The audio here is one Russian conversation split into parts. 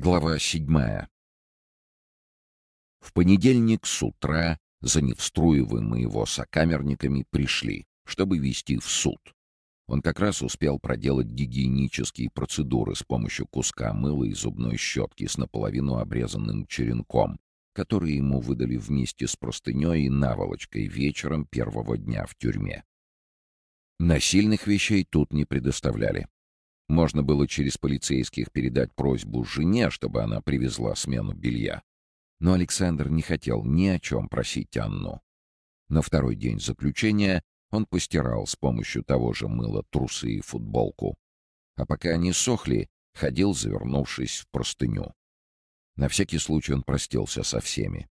Глава седьмая. В понедельник с утра за Невструевым и его сокамерниками пришли, чтобы вести в суд. Он как раз успел проделать гигиенические процедуры с помощью куска мыла и зубной щетки с наполовину обрезанным черенком, которые ему выдали вместе с простыней и наволочкой вечером первого дня в тюрьме. Насильных вещей тут не предоставляли. Можно было через полицейских передать просьбу жене, чтобы она привезла смену белья. Но Александр не хотел ни о чем просить Анну. На второй день заключения он постирал с помощью того же мыла трусы и футболку. А пока они сохли, ходил, завернувшись в простыню. На всякий случай он простился со всеми.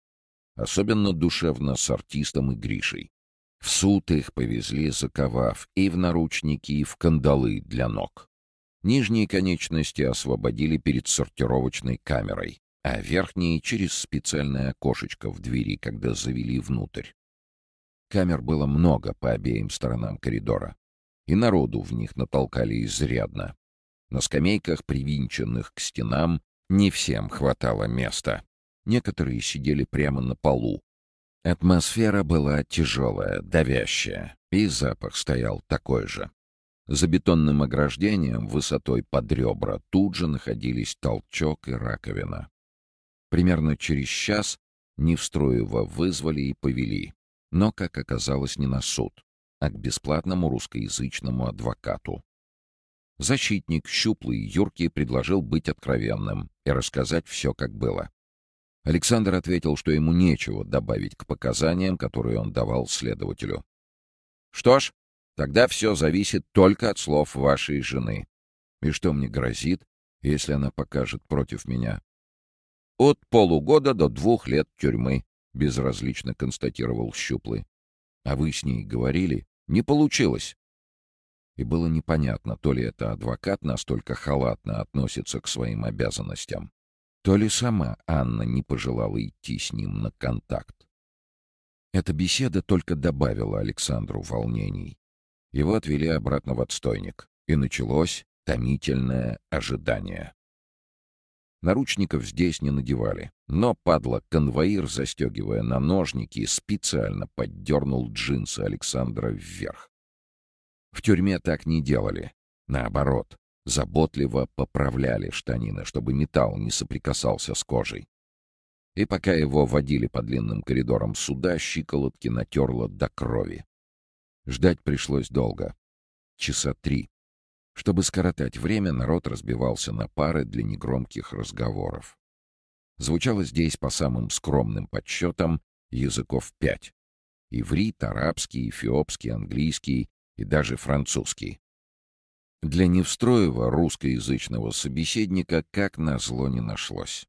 Особенно душевно с артистом и Гришей. В суд их повезли, заковав и в наручники, и в кандалы для ног. Нижние конечности освободили перед сортировочной камерой, а верхние — через специальное окошечко в двери, когда завели внутрь. Камер было много по обеим сторонам коридора, и народу в них натолкали изрядно. На скамейках, привинченных к стенам, не всем хватало места. Некоторые сидели прямо на полу. Атмосфера была тяжелая, давящая, и запах стоял такой же. За бетонным ограждением высотой под ребра тут же находились толчок и раковина. Примерно через час Невстроева вызвали и повели, но, как оказалось, не на суд, а к бесплатному русскоязычному адвокату. Защитник, щуплый юркий, предложил быть откровенным и рассказать все, как было. Александр ответил, что ему нечего добавить к показаниям, которые он давал следователю. «Что ж, Тогда все зависит только от слов вашей жены. И что мне грозит, если она покажет против меня? От полугода до двух лет тюрьмы, безразлично констатировал Щуплый. А вы с ней говорили? Не получилось. И было непонятно, то ли это адвокат настолько халатно относится к своим обязанностям, то ли сама Анна не пожелала идти с ним на контакт. Эта беседа только добавила Александру волнений. Его отвели обратно в отстойник, и началось томительное ожидание. Наручников здесь не надевали, но, падла, конвоир, застегивая на ножники, специально поддернул джинсы Александра вверх. В тюрьме так не делали. Наоборот, заботливо поправляли штанины, чтобы металл не соприкасался с кожей. И пока его водили по длинным коридорам суда, щиколотки натерло до крови. Ждать пришлось долго. Часа три. Чтобы скоротать время, народ разбивался на пары для негромких разговоров. Звучало здесь, по самым скромным подсчетам, языков пять. Иврит, арабский, эфиопский, английский и даже французский. Для Невстроева русскоязычного собеседника как назло не нашлось.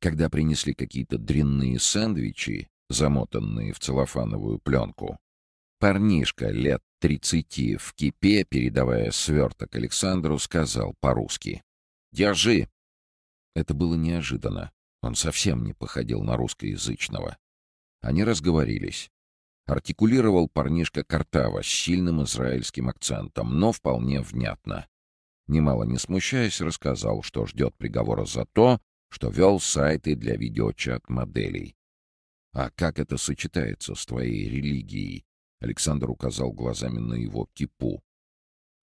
Когда принесли какие-то дрянные сэндвичи, замотанные в целлофановую пленку, Парнишка лет тридцати в кипе, передавая сверток Александру, сказал по-русски «Держи». Это было неожиданно. Он совсем не походил на русскоязычного. Они разговорились. Артикулировал парнишка Картава с сильным израильским акцентом, но вполне внятно. Немало не смущаясь, рассказал, что ждет приговора за то, что вел сайты для видеочат-моделей. «А как это сочетается с твоей религией?» Александр указал глазами на его кипу.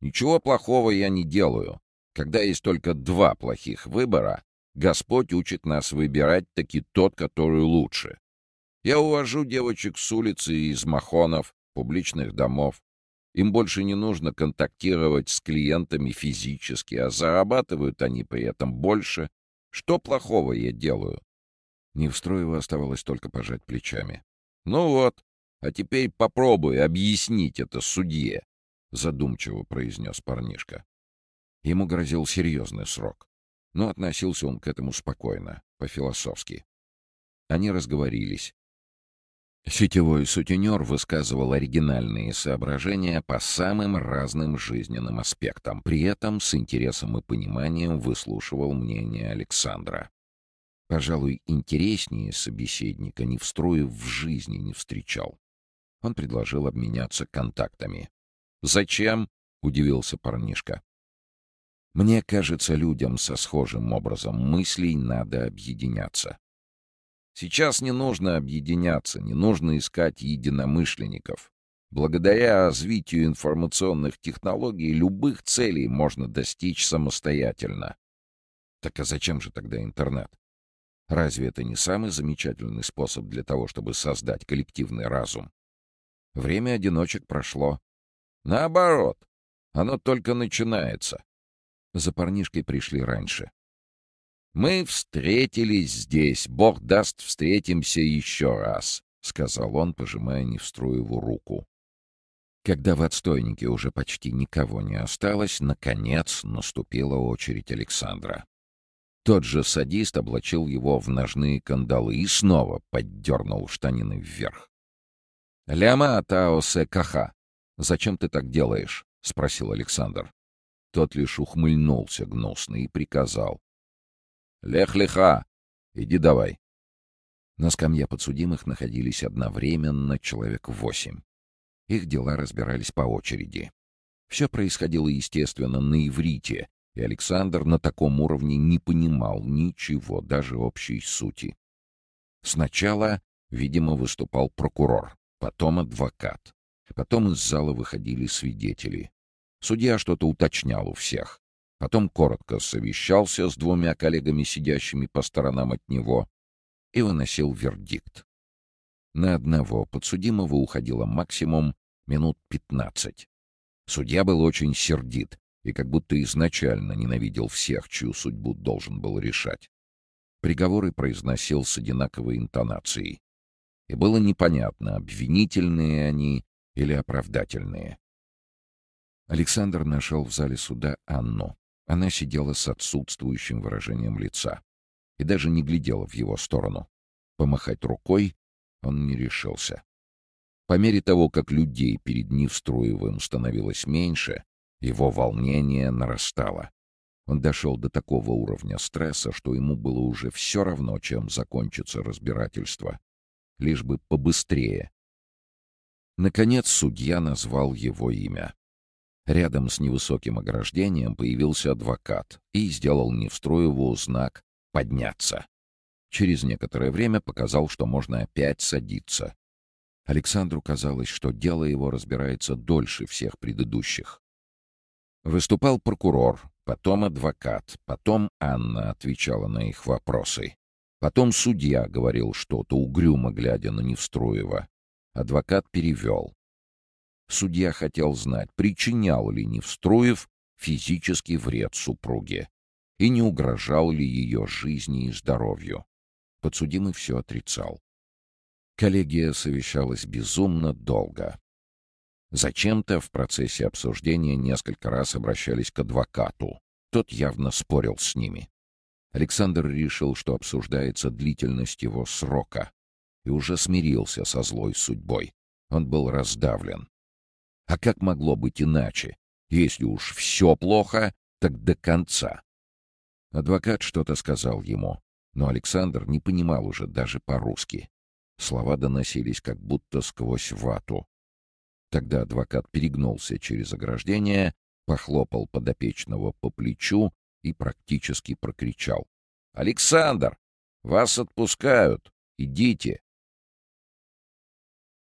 «Ничего плохого я не делаю. Когда есть только два плохих выбора, Господь учит нас выбирать таки тот, который лучше. Я увожу девочек с улицы и из махонов, публичных домов. Им больше не нужно контактировать с клиентами физически, а зарабатывают они при этом больше. Что плохого я делаю?» Невстроева оставалось только пожать плечами. «Ну вот, а теперь попробуй объяснить это судье, — задумчиво произнес парнишка. Ему грозил серьезный срок, но относился он к этому спокойно, по-философски. Они разговорились. Сетевой сутенер высказывал оригинальные соображения по самым разным жизненным аспектам, при этом с интересом и пониманием выслушивал мнение Александра. Пожалуй, интереснее собеседника ни в строю в жизни не встречал. Он предложил обменяться контактами. «Зачем?» — удивился парнишка. Мне кажется, людям со схожим образом мыслей надо объединяться. Сейчас не нужно объединяться, не нужно искать единомышленников. Благодаря развитию информационных технологий любых целей можно достичь самостоятельно. Так а зачем же тогда интернет? Разве это не самый замечательный способ для того, чтобы создать коллективный разум? Время одиночек прошло. Наоборот, оно только начинается. За парнишкой пришли раньше. «Мы встретились здесь. Бог даст, встретимся еще раз», — сказал он, пожимая Невстроеву руку. Когда в отстойнике уже почти никого не осталось, наконец наступила очередь Александра. Тот же садист облачил его в ножные кандалы и снова поддернул штанины вверх. «Ляма Таосе Каха, зачем ты так делаешь?» — спросил Александр. Тот лишь ухмыльнулся гнусно и приказал. «Лех-леха! Иди давай!» На скамье подсудимых находились одновременно человек восемь. Их дела разбирались по очереди. Все происходило, естественно, на иврите, и Александр на таком уровне не понимал ничего, даже общей сути. Сначала, видимо, выступал прокурор, потом адвокат. Потом из зала выходили свидетели. Судья что-то уточнял у всех. Потом коротко совещался с двумя коллегами, сидящими по сторонам от него, и выносил вердикт. На одного подсудимого уходило максимум минут пятнадцать. Судья был очень сердит и как будто изначально ненавидел всех, чью судьбу должен был решать. Приговоры произносил с одинаковой интонацией. И было непонятно, обвинительные они или оправдательные. Александр нашел в зале суда Анну. Она сидела с отсутствующим выражением лица и даже не глядела в его сторону. Помахать рукой он не решился. По мере того, как людей перед Невструевым становилось меньше, его волнение нарастало. Он дошел до такого уровня стресса, что ему было уже все равно, чем закончится разбирательство. Лишь бы побыстрее. Наконец судья назвал его имя. Рядом с невысоким ограждением появился адвокат и сделал Невстроеву знак «подняться». Через некоторое время показал, что можно опять садиться. Александру казалось, что дело его разбирается дольше всех предыдущих. Выступал прокурор, потом адвокат, потом Анна отвечала на их вопросы. Потом судья говорил что-то, угрюмо глядя на Невструева. Адвокат перевел. Судья хотел знать, причинял ли Невструев физический вред супруге и не угрожал ли ее жизни и здоровью. Подсудимый все отрицал. Коллегия совещалась безумно долго. Зачем-то в процессе обсуждения несколько раз обращались к адвокату. Тот явно спорил с ними. Александр решил, что обсуждается длительность его срока, и уже смирился со злой судьбой. Он был раздавлен. А как могло быть иначе? Если уж все плохо, так до конца. Адвокат что-то сказал ему, но Александр не понимал уже даже по-русски. Слова доносились как будто сквозь вату. Тогда адвокат перегнулся через ограждение, похлопал подопечного по плечу и практически прокричал. «Александр, вас отпускают! Идите!»